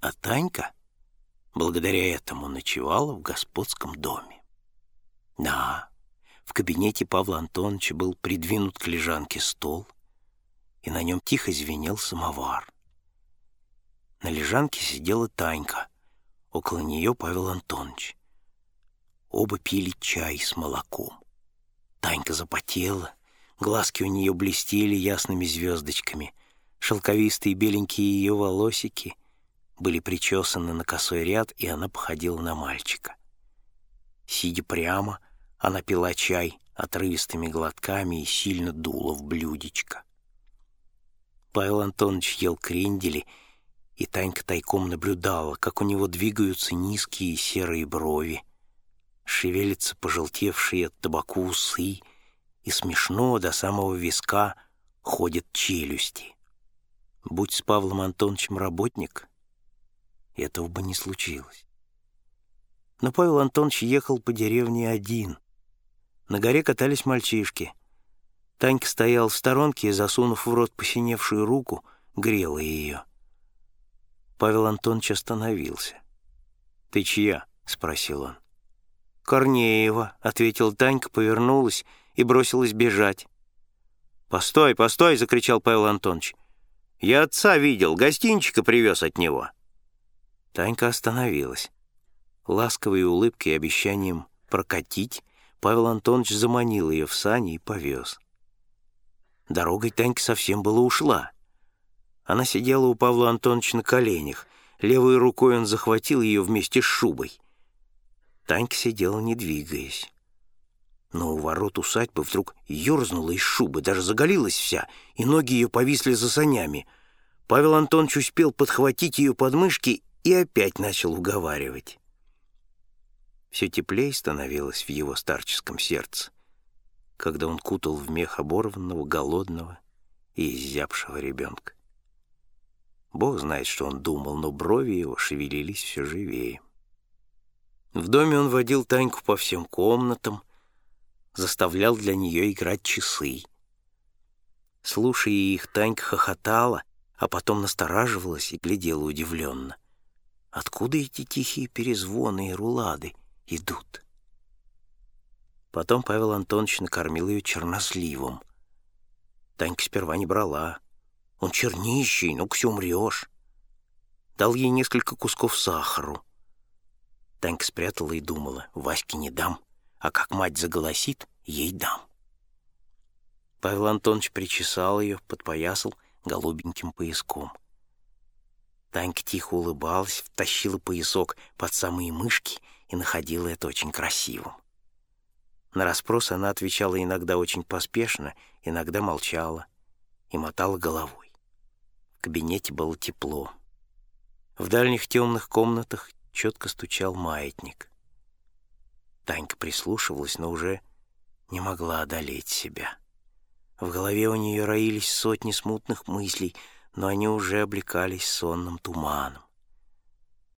А Танька, благодаря этому, ночевала в господском доме. Да, в кабинете Павла Антоновича был придвинут к лежанке стол, и на нем тихо звенел самовар. На лежанке сидела Танька, около нее Павел Антонович. Оба пили чай с молоком. Танька запотела, глазки у нее блестели ясными звездочками, шелковистые беленькие ее волосики были причесаны на косой ряд, и она походила на мальчика. Сидя прямо, она пила чай отрывистыми глотками и сильно дула в блюдечко. Павел Антонович ел крендели, и Танька тайком наблюдала, как у него двигаются низкие серые брови, шевелятся пожелтевшие от табаку усы, и смешно до самого виска ходят челюсти. Будь с Павлом Антоновичем работник, этого бы не случилось. Но Павел Антонович ехал по деревне один. На горе катались мальчишки. Танька стоял в сторонке и, засунув в рот посиневшую руку, грела ее. Павел Антонович остановился. «Ты чья?» — спросил он. «Корнеева», — ответил Танька, повернулась и бросилась бежать. «Постой, постой!» — закричал Павел Антонович. «Я отца видел, гостинчика привез от него». Танька остановилась. Ласковой улыбкой и обещанием прокатить Павел Антонович заманил ее в сани и повез. Дорогой Танька совсем было ушла. Она сидела у Павла Антоновича на коленях. Левой рукой он захватил ее вместе с шубой. Танька сидела, не двигаясь. Но у ворот усадьбы вдруг ерзнула из шубы, даже заголилась вся, и ноги ее повисли за санями. Павел Антонович успел подхватить ее подмышки и опять начал уговаривать. Все теплее становилось в его старческом сердце, когда он кутал в мех оборванного, голодного и изябшего ребенка. Бог знает, что он думал, но брови его шевелились все живее. В доме он водил Таньку по всем комнатам, заставлял для нее играть часы. Слушая их, Танька хохотала, а потом настораживалась и глядела удивленно. Откуда эти тихие перезвоны и рулады идут? Потом Павел Антонович накормил ее черносливом. Танька сперва не брала. Он чернищий, ну все умрешь. Дал ей несколько кусков сахару. Танька спрятала и думала, Ваське не дам, а как мать заголосит, ей дам. Павел Антонович причесал ее, подпоясал голубеньким пояском. Танька тихо улыбалась, втащила поясок под самые мышки и находила это очень красивым. На расспрос она отвечала иногда очень поспешно, иногда молчала и мотала головой. В кабинете было тепло. В дальних темных комнатах четко стучал маятник. Танька прислушивалась, но уже не могла одолеть себя. В голове у нее роились сотни смутных мыслей, но они уже облекались сонным туманом.